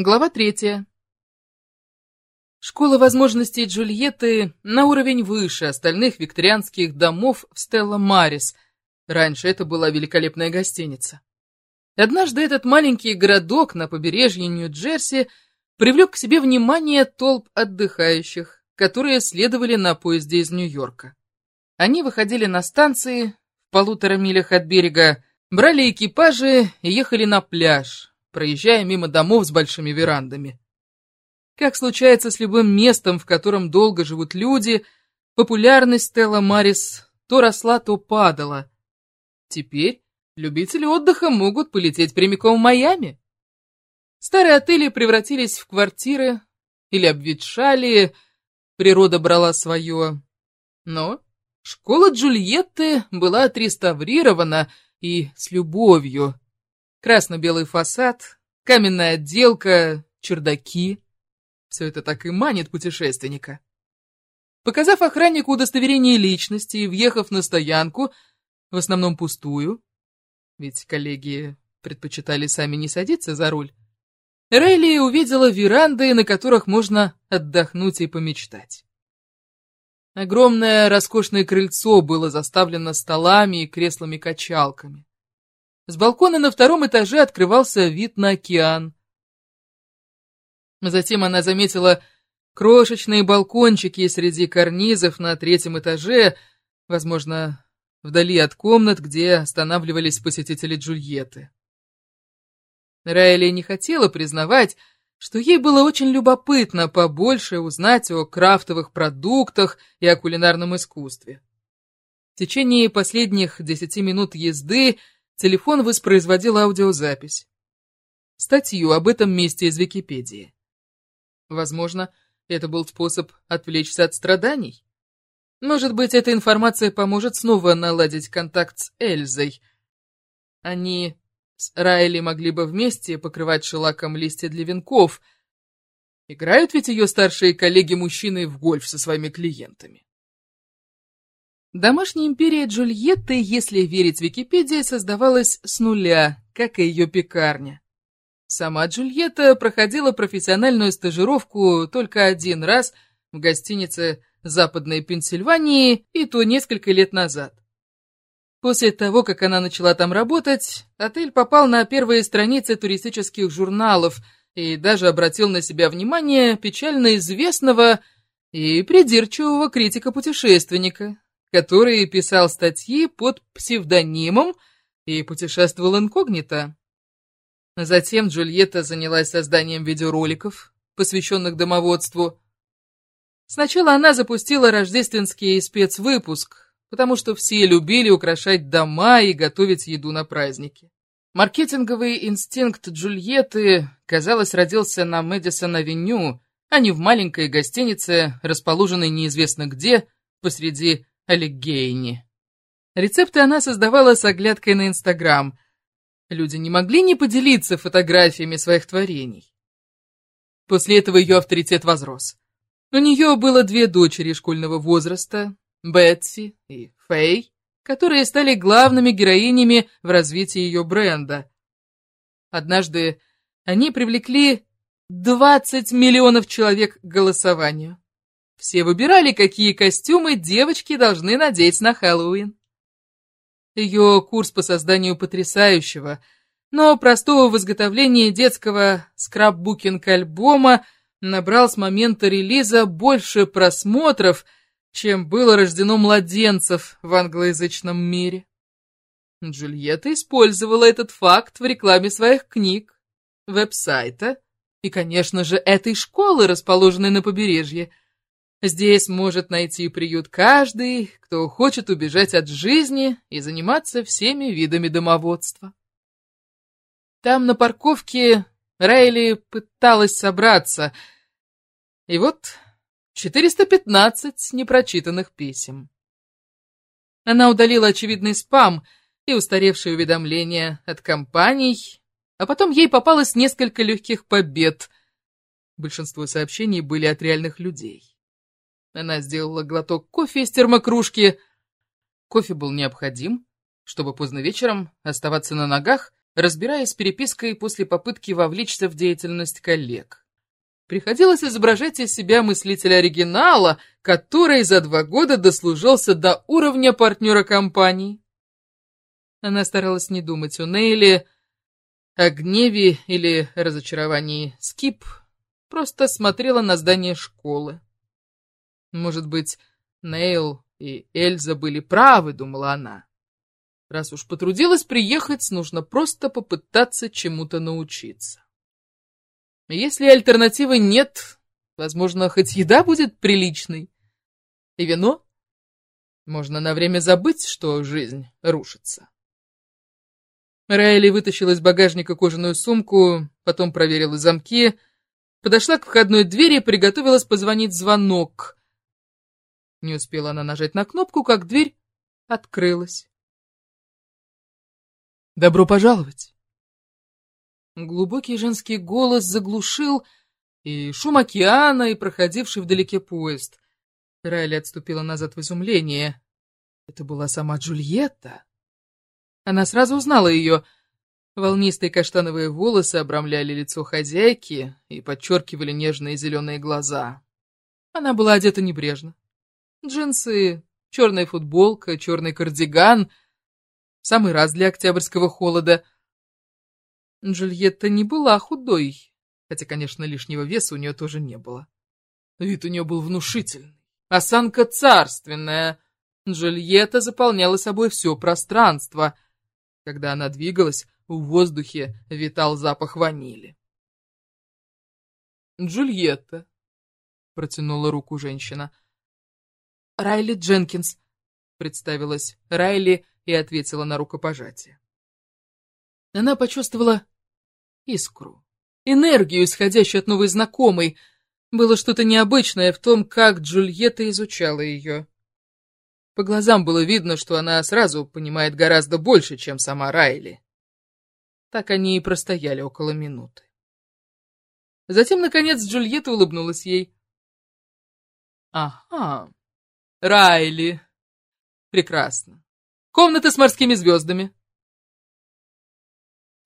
Глава третья. Школа возможностей Джульетты на уровень выше остальных викторианских домов в Стелла Марис. Раньше это была великолепная гостиница. Однажды этот маленький городок на побережье Нью-Джерси привлек к себе внимание толп отдыхающих, которые следовали на поезде из Нью-Йорка. Они выходили на станции в полутора милях от берега, брали экипажи и ехали на пляж, проезжая мимо домов с большими верандами. Как случается с любым местом, в котором долго живут люди, популярность Стелла Марис то росла, то падала. Теперь любители отдыха могут полететь прямиком в Майами. Старые отели превратились в квартиры или обветшали, природа брала свое. Но школа Джульетты была отреставрирована и с любовью Красно-белый фасад, каменная отделка, чердаки. Все это так и манит путешественника. Показав охраннику удостоверение личности и въехав на стоянку, в основном пустую, ведь коллеги предпочитали сами не садиться за руль, Рейли увидела веранды, на которых можно отдохнуть и помечтать. Огромное роскошное крыльцо было заставлено столами и креслами-качалками. С балкона на втором этаже открывался вид на океан. Затем она заметила крошечные балкончики среди карнизов на третьем этаже, возможно, вдали от комнат, где останавливались посетители Джульетты. Райли не хотела признавать, что ей было очень любопытно побольше узнать о крафтовых продуктах и о кулинарном искусстве. В течение последних десяти минут езды Телефон воспроизводил аудиозапись. Статью об этом месте из Википедии. Возможно, это был способ отвлечься от страданий. Может быть, эта информация поможет снова наладить контакт с Эльзой. Они с Райли могли бы вместе покрывать шелаком листья для венков. Играют ведь ее старшие коллеги-мужчины в гольф со своими клиентами. Домашняя империя Джульетты, если верить Википедии, создавалась с нуля, как и ее пекарня. Сама Джульетта проходила профессиональную стажировку только один раз в гостинице Западной Пенсильвании, и то несколько лет назад. После того, как она начала там работать, отель попал на первые страницы туристических журналов и даже обратил на себя внимание печально известного и придирчивого критика-путешественника, который писал статьи под псевдонимом и путешествовал инкогнито. Затем Джульетта занялась созданием видеороликов, посвященных домоводству. Сначала она запустила рождественский спецвыпуск, потому что все любили украшать дома и готовить еду на праздники. Маркетинговый инстинкт Джульетты, казалось, родился на Мэдисон-авеню, а не в маленькой гостинице, расположенной неизвестно где, посреди Аллигейни. Рецепты она создавала с оглядкой на Инстаграм. Люди не могли не поделиться фотографиями своих творений. После этого ее авторитет возрос. У нее было две дочери школьного возраста, Бетси и Фэй, которые стали главными героинями в развитии ее бренда. Однажды они привлекли 20 миллионов человек к голосованию. Все выбирали, какие костюмы девочки должны надеть на Хэллоуин. Ее курс по созданию потрясающего, но простого в изготовлении детского скраббукинг-альбома набрал с момента релиза больше просмотров, чем было рождено младенцев в англоязычном мире. Джульетта использовала этот факт в рекламе своих книг, веб-сайта и, конечно же, этой школы, расположенной на побережье – Здесь может найти приют каждый, кто хочет убежать от жизни и заниматься всеми видами домоводства. Там на парковке Райли пыталась собраться, и вот 415 непрочитанных писем. Она удалила очевидный спам и устаревшие уведомления от компаний, а потом ей попалось несколько легких побед. Большинство сообщений были от реальных людей. Она сделала глоток кофе из термокружки. Кофе был необходим, чтобы поздно вечером оставаться на ногах разбираясь перепиской после попытки вовлечься в деятельность коллег. Приходилось изображать из себя мыслителя оригинала, который за два года дослужился до уровня партнера компании. Она старалась не думать о Нейле, о гневе или разочаровании Скип, просто смотрела на здание школы. Может быть, Нейл и Эльза были правы, думала она. Раз уж потрудилась приехать, нужно просто попытаться чему-то научиться. Если альтернативы нет, возможно, хоть еда будет приличной. И вино? Можно на время забыть, что жизнь рушится. Райли вытащила из багажника кожаную сумку, потом проверила замки, подошла к входной двери и приготовилась позвонить звонок. Не успела она нажать на кнопку, как дверь открылась. «Добро пожаловать!» Глубокий женский голос заглушил и шум океана, и проходивший вдалеке поезд. Райли отступила назад в изумление. Это была сама Джульетта. Она сразу узнала ее. Волнистые каштановые волосы обрамляли лицо хозяйки и подчеркивали нежные зеленые глаза. Она была одета небрежно. Джинсы, черная футболка, черный кардиган. Самый раз для октябрьского холода — Джульетта не была худой, хотя, конечно, лишнего веса у нее тоже не было. Вид у нее был внушительный, осанка царственная. Джульетта заполняла собой все пространство. Когда она двигалась, в воздухе витал запах ванили. «Джульетта», — протянула руку женщина. «Райли Дженкинс», — представилась Райли и ответила на рукопожатие. Она почувствовала искру, энергию, исходящую от новой знакомой. Было что-то необычное в том, как Джульетта изучала ее. По глазам было видно, что она сразу понимает гораздо больше, чем сама Райли. Так они и простояли около минуты. Затем, наконец, Джульетта улыбнулась ей. «Ага, Райли. Прекрасно. Комната с морскими звездами.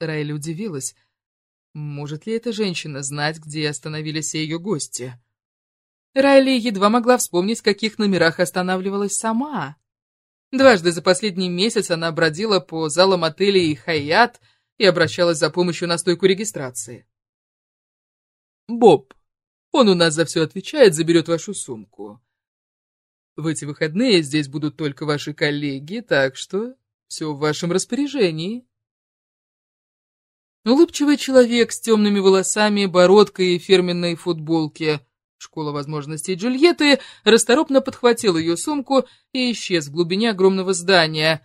Райли удивилась. Может ли эта женщина знать, где остановились ее гости? Райли едва могла вспомнить, в каких номерах останавливалась сама. Дважды за последний месяц она бродила по залам отелей «Хаят» и обращалась за помощью на стойку регистрации. «Боб, он у нас за все отвечает, заберет вашу сумку. В эти выходные здесь будут только ваши коллеги, так что все в вашем распоряжении». Улыбчивый человек с темными волосами, бородкой и фирменной футболке. Школа возможностей Джульетты расторопно подхватил ее сумку и исчез в глубине огромного здания.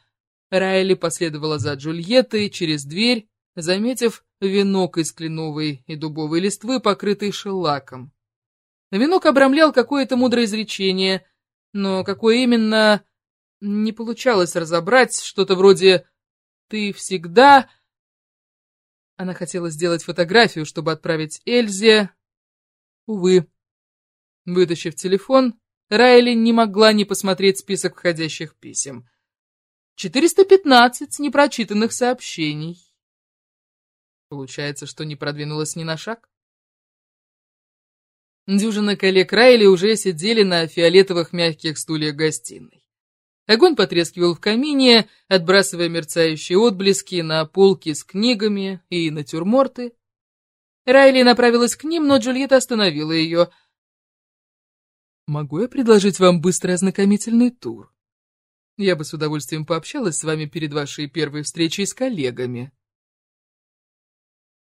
Райли последовала за Джульеттой через дверь, заметив венок из кленовой и дубовой листвы, покрытый шелаком. Венок обрамлял какое-то мудрое изречение, но какое именно, не получалось разобрать, что-то вроде «ты всегда...» Она хотела сделать фотографию, чтобы отправить Эльзе. Увы. Вытащив телефон, Райли не могла не посмотреть список входящих писем. 415 непрочитанных сообщений. Получается, что не продвинулась ни на шаг? Дюжина коллег Райли уже сидели на фиолетовых мягких стульях гостиной. Огонь потрескивал в камине, отбрасывая мерцающие отблески на полки с книгами и натюрморты. Райли направилась к ним, но Джульетта остановила ее. «Могу я предложить вам быстрый ознакомительный тур? Я бы с удовольствием пообщалась с вами перед вашей первой встречей с коллегами».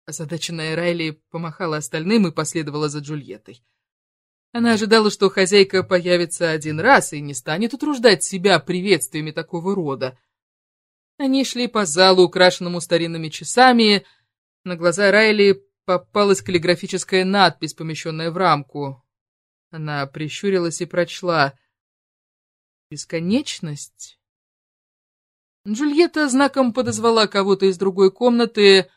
Озадаченная Райли помахала остальным и последовала за Джульеттой. Она ожидала, что хозяйка появится один раз и не станет утруждать себя приветствиями такого рода. Они шли по залу, украшенному старинными часами. На глаза Райли попалась каллиграфическая надпись, помещенная в рамку. Она прищурилась и прочла «Бесконечность». Джульетта знаком подозвала кого-то из другой комнаты.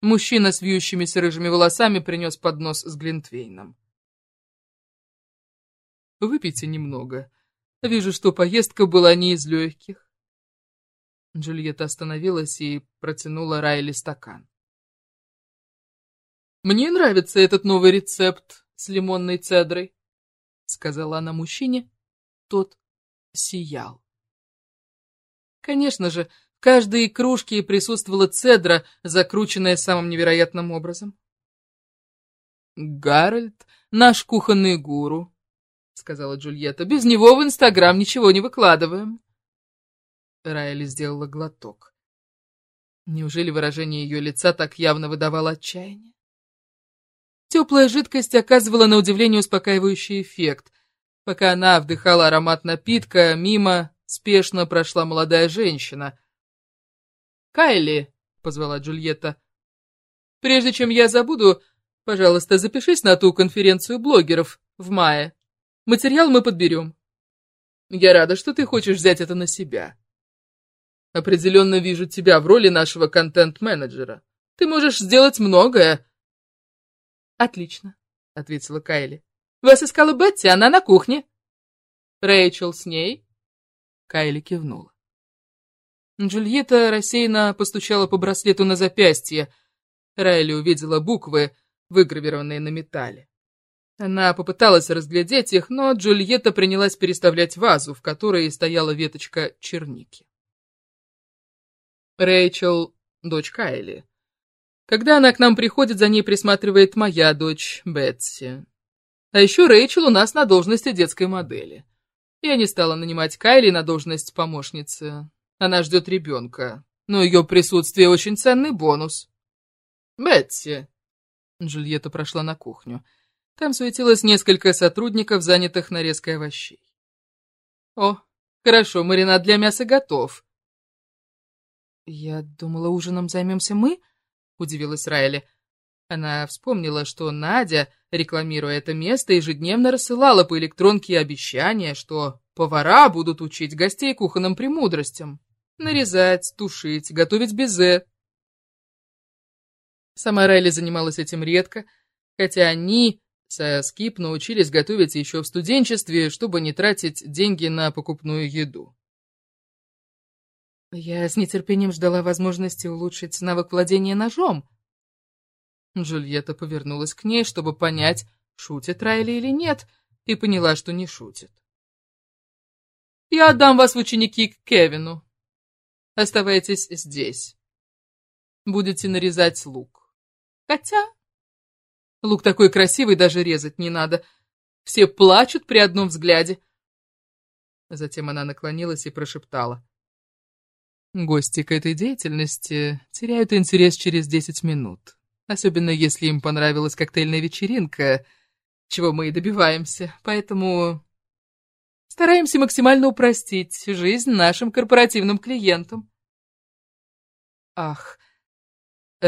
Мужчина с вьющимися рыжими волосами принес поднос с Глинтвейном. Выпейте немного. Вижу, что поездка была не из легких. Джульетта остановилась и протянула Райли стакан. «Мне нравится этот новый рецепт с лимонной цедрой», — сказала она мужчине. Тот сиял. Конечно же, в каждой кружке присутствовала цедра, закрученная самым невероятным образом. «Гарольд — наш кухонный гуру», — сказала Джульетта. «Без него в Инстаграм ничего не выкладываем». Райли сделала глоток. Неужели выражение ее лица так явно выдавало отчаяние? Теплая жидкость оказывала на удивление успокаивающий эффект. Пока она вдыхала аромат напитка, мимо спешно прошла молодая женщина. «Кайли», — позвала Джульетта, — «прежде чем я забуду, пожалуйста, запишись на ту конференцию блогеров в мае. Материал мы подберем. Я рада, что ты хочешь взять это на себя». Определенно вижу тебя в роли нашего контент-менеджера. Ты можешь сделать многое. Отлично, ответила Кайли. Вас искала Бетти, она на кухне. Рэйчел с ней? Кайли кивнула. Джульетта рассеянно постучала по браслету на запястье. Райли увидела буквы, выгравированные на металле. Она попыталась разглядеть их, но Джульетта принялась переставлять вазу, в которой стояла веточка черники. Рэйчел — дочь Кайли. Когда она к нам приходит, за ней присматривает моя дочь Бетси. А еще Рэйчел у нас на должности детской модели. Я не стала нанимать Кайли на должность помощницы. Она ждет ребенка, но ее присутствие очень ценный бонус. Бетси. Джульетта прошла на кухню. Там суетилось несколько сотрудников, занятых нарезкой овощей. О, хорошо, маринад для мяса готов. «Я думала, ужином займемся мы?» — удивилась Райли. Она вспомнила, что Надя, рекламируя это место, ежедневно рассылала по электронке обещания, что повара будут учить гостей кухонным премудростям. Нарезать, тушить, готовить безе. Сама Райли занималась этим редко, хотя они со Скип научились готовить еще в студенчестве, чтобы не тратить деньги на покупную еду. Я с нетерпением ждала возможности улучшить навык владения ножом. Джульетта повернулась к ней, чтобы понять, шутит Райли или нет, и поняла, что не шутит. «Я отдам вас в ученики к Кевину. Оставайтесь здесь. Будете нарезать лук. Хотя лук такой красивый, даже резать не надо. Все плачут при одном взгляде». Затем она наклонилась и прошептала. Гости к этой деятельности теряют интерес через 10 минут, особенно если им понравилась коктейльная вечеринка, чего мы и добиваемся, поэтому стараемся максимально упростить жизнь нашим корпоративным клиентам. Ах,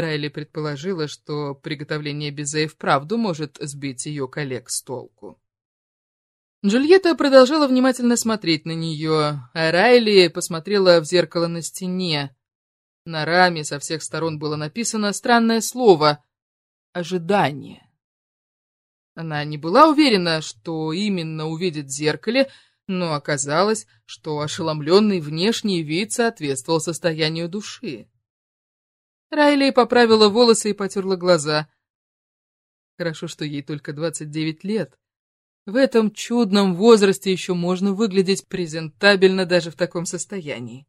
Райли предположила, что приготовление безе вправду может сбить ее коллег с толку. Джульетта продолжала внимательно смотреть на нее, а Райли посмотрела в зеркало на стене. На раме со всех сторон было написано странное слово «ожидание». Она не была уверена, что именно увидит в зеркале, но оказалось, что ошеломленный внешний вид соответствовал состоянию души. Райли поправила волосы и потерла глаза. Хорошо, что ей только двадцать девять лет. В этом чудном возрасте еще можно выглядеть презентабельно даже в таком состоянии.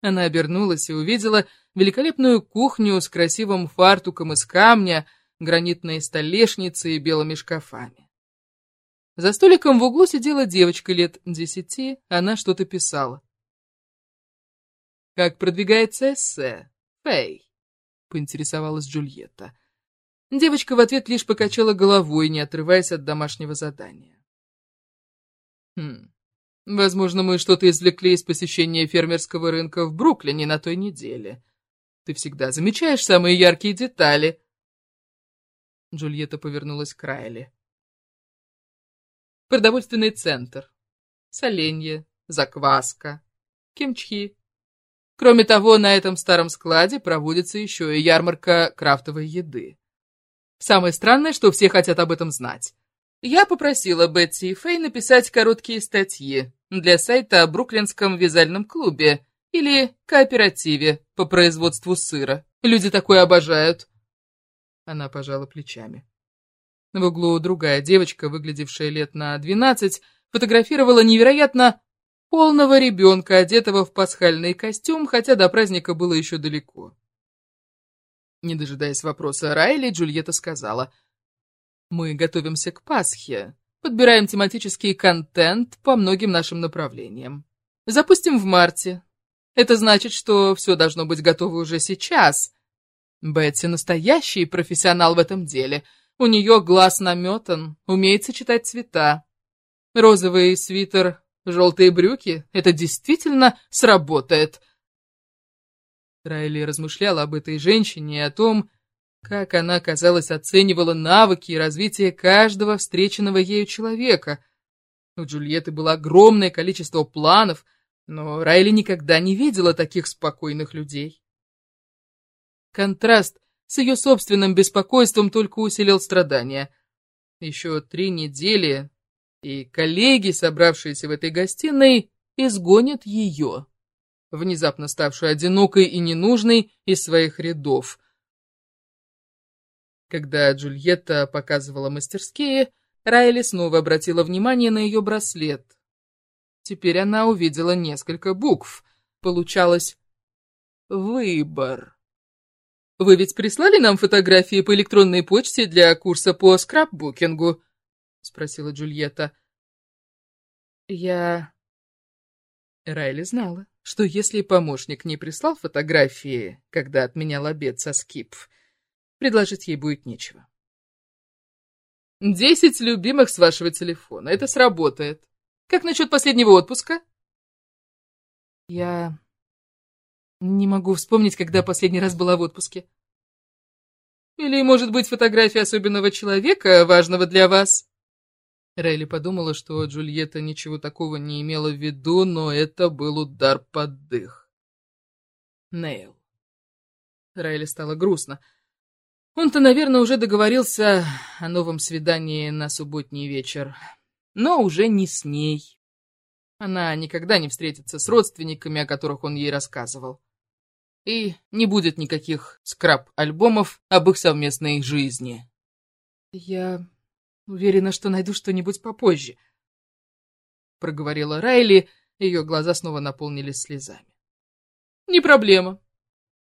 Она обернулась и увидела великолепную кухню с красивым фартуком из камня, гранитной столешницей и белыми шкафами. За столиком в углу сидела девочка лет десяти, она что-то писала. «Как продвигается эссе, Фэй?» — поинтересовалась Джульетта. Девочка в ответ лишь покачала головой, не отрываясь от домашнего задания. Хм, возможно, мы что-то извлекли из посещения фермерского рынка в Бруклине на той неделе. Ты всегда замечаешь самые яркие детали. Джульетта повернулась к Райли. Продовольственный центр. Соленье, закваска, кимчхи. Кроме того, на этом старом складе проводится еще и ярмарка крафтовой еды. Самое странное, что все хотят об этом знать. Я попросила Бетти и Фэй написать короткие статьи для сайта о Бруклинском вязальном клубе Или кооперативе по производству сыра. Люди такое обожают. Она пожала плечами. В углу другая девочка, выглядевшая лет на двенадцать, фотографировала невероятно полного ребенка, одетого в пасхальный костюм, хотя до праздника было еще далеко. Не дожидаясь вопроса Райли, Джульетта сказала, «Мы готовимся к Пасхе, подбираем тематический контент по многим нашим направлениям. Запустим в марте. Это значит, что все должно быть готово уже сейчас. Бетси настоящий профессионал в этом деле. У нее глаз наметан, умеет сочетать цвета. Розовый свитер, желтые брюки — это действительно сработает». Райли размышляла об этой женщине и о том, как она, казалось, оценивала навыки и развитие каждого встреченного ею человека. У Джульетты было огромное количество планов, но Райли никогда не видела таких спокойных людей. Контраст с ее собственным беспокойством только усилил страдания. Еще три недели, и коллеги, собравшиеся в этой гостиной, изгонят ее внезапно ставшую одинокой и ненужной из своих рядов. Когда Джульетта показывала мастерские, Райли снова обратила внимание на ее браслет. Теперь она увидела несколько букв. Получалось «Выбор». «Вы ведь прислали нам фотографии по электронной почте для курса по скраббукингу?» — спросила Джульетта. «Я...» Райли знала что если помощник не прислал фотографии, когда отменял обед со скип, предложить ей будет нечего. «Десять любимых с вашего телефона. Это сработает. Как насчет последнего отпуска?» «Я не могу вспомнить, когда последний раз была в отпуске». «Или, может быть, фотография особенного человека, важного для вас?» Рейли подумала, что Джульетта ничего такого не имела в виду, но это был удар под дых. Нейл. Райли стало грустно. Он-то, наверное, уже договорился о новом свидании на субботний вечер, но уже не с ней. Она никогда не встретится с родственниками, о которых он ей рассказывал. И не будет никаких скраб-альбомов об их совместной жизни. Я Уверена, что найду что-нибудь попозже. Проговорила Райли, ее глаза снова наполнились слезами. Не проблема.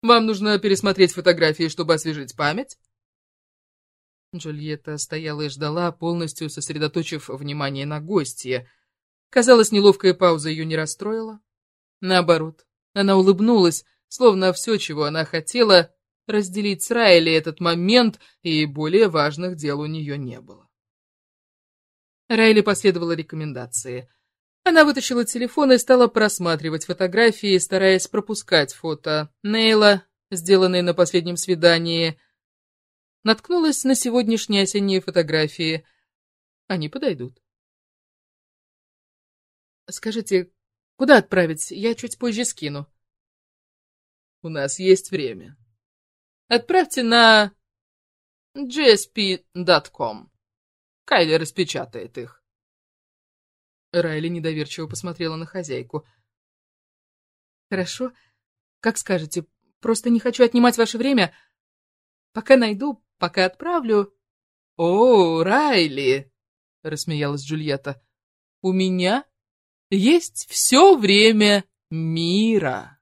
Вам нужно пересмотреть фотографии, чтобы освежить память. Джульетта стояла и ждала, полностью сосредоточив внимание на гостье. Казалось, неловкая пауза ее не расстроила. Наоборот, она улыбнулась, словно все, чего она хотела, разделить с Райли этот момент, и более важных дел у нее не было. Райли последовала рекомендации. Она вытащила телефон и стала просматривать фотографии, стараясь пропускать фото Нейла, сделанные на последнем свидании. Наткнулась на сегодняшние осенние фотографии. Они подойдут. «Скажите, куда отправить? Я чуть позже скину». «У нас есть время. Отправьте на gsp.com». Кайли распечатает их. Райли недоверчиво посмотрела на хозяйку. «Хорошо, как скажете. Просто не хочу отнимать ваше время. Пока найду, пока отправлю...» «О, Райли!» — рассмеялась Джульетта. «У меня есть все время мира».